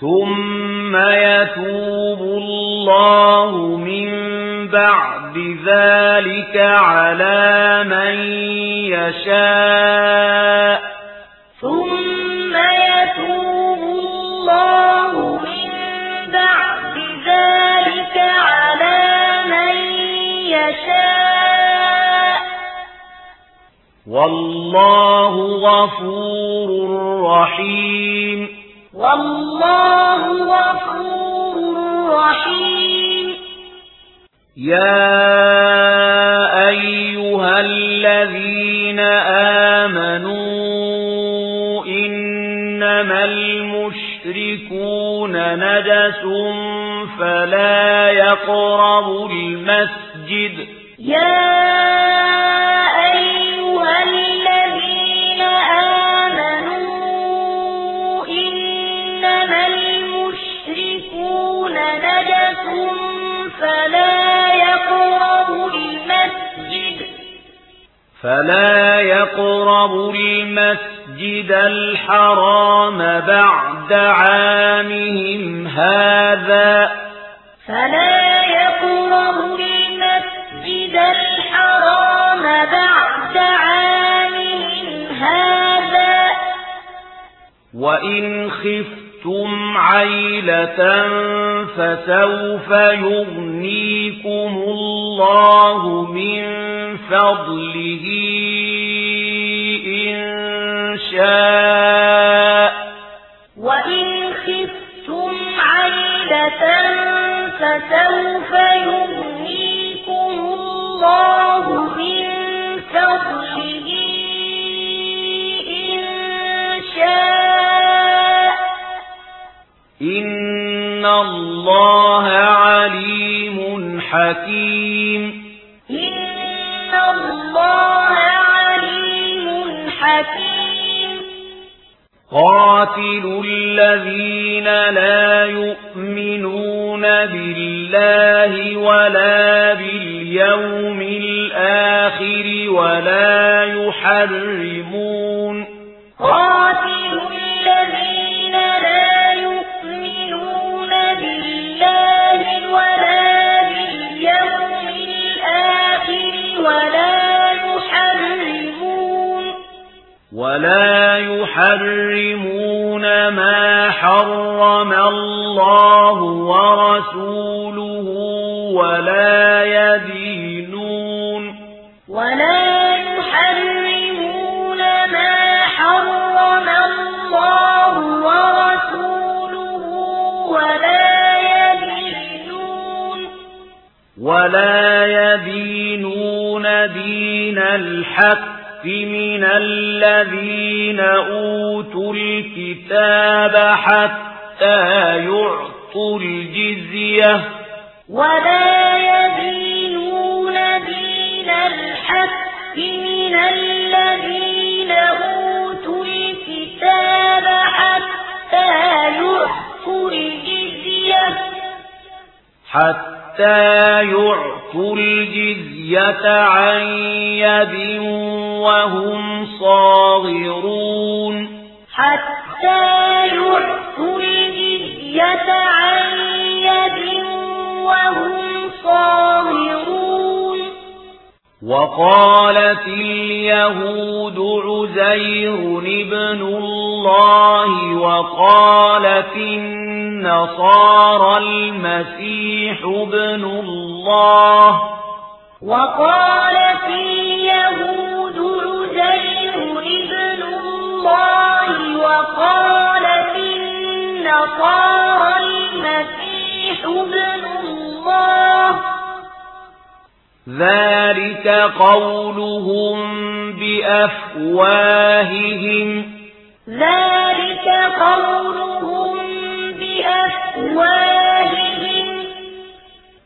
ثم يتوب الله من بعد ذلك على من يشاء ثم يتوب الله من بعد ذلك على من يشاء والله غفور رحيم والله غفور رحيم. يا أيها الذين آمنوا إنما المشركون نجس فلا يقربوا المسجد. يا فلا يقرب المسجد. فلا يقرب المسجد الحرام بعد عامهم هذا. فلا يقرب المسجد الحرام بعد عامهم هذا. وإن خفت كنتم عيلة فسوف يغنيكم الله من فضله إن شاء وإن خفتم عيلة فسوف يغنيكم حكيم. إن الله عليم حكيم. قاتل الذين لا يؤمنون بالله ولا باليوم الآخر ولا يحرم ولا يحرمون ما حرم الله ورسوله ولا يدينون ولا يحرمون ما حرم الله ورسوله ولا يدينون ولا يدينون دين الحق من الذين أوتوا الكتاب حتى يعطوا الجزية. ولا يدينون دين الحق من الذين أوتوا الكتاب حتى يعطوا الجزية. حتى حتى يعطوا الجزية عن يد وهم صاغرون. حتى يحكوا الجزية عن يد وهم صاغرون. وقالت اليهود عزير ابن الله وقالت النصارى المسيح ابن الله. وقالت اليهود ذلك قولهم بأفواههم. ذلك قولهم بأفواههم.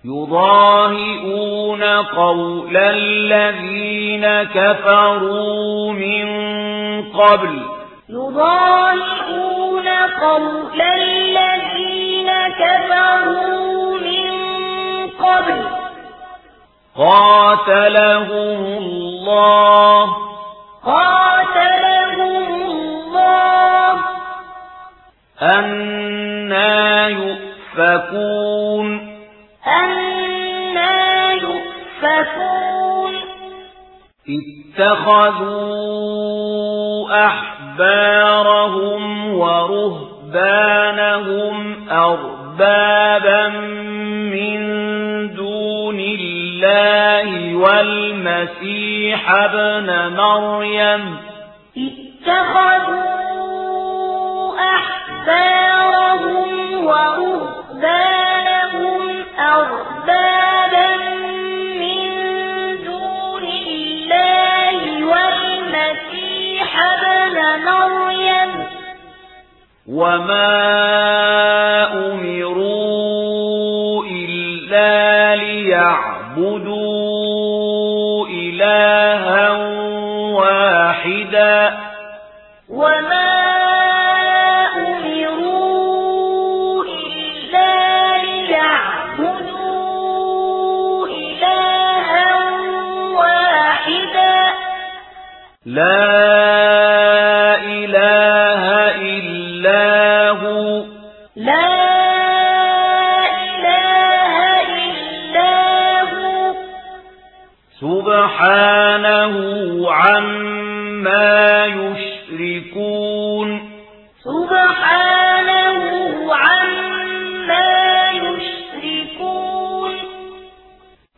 يضاهئون قول الذين كفروا من قبل. يضاهئون قول الذين كفروا من قبل قاتلهم الله قاتلهم الله أنا يؤفكون أنا يؤفكون اتخذوا أحبارا ورهبانهم أربابا من دون الله والمسيح ابن مريم اتخذوا أحبارهم ورهبانهم أربابا وما أمروا إلا ليعبدوا إله سبحانه عما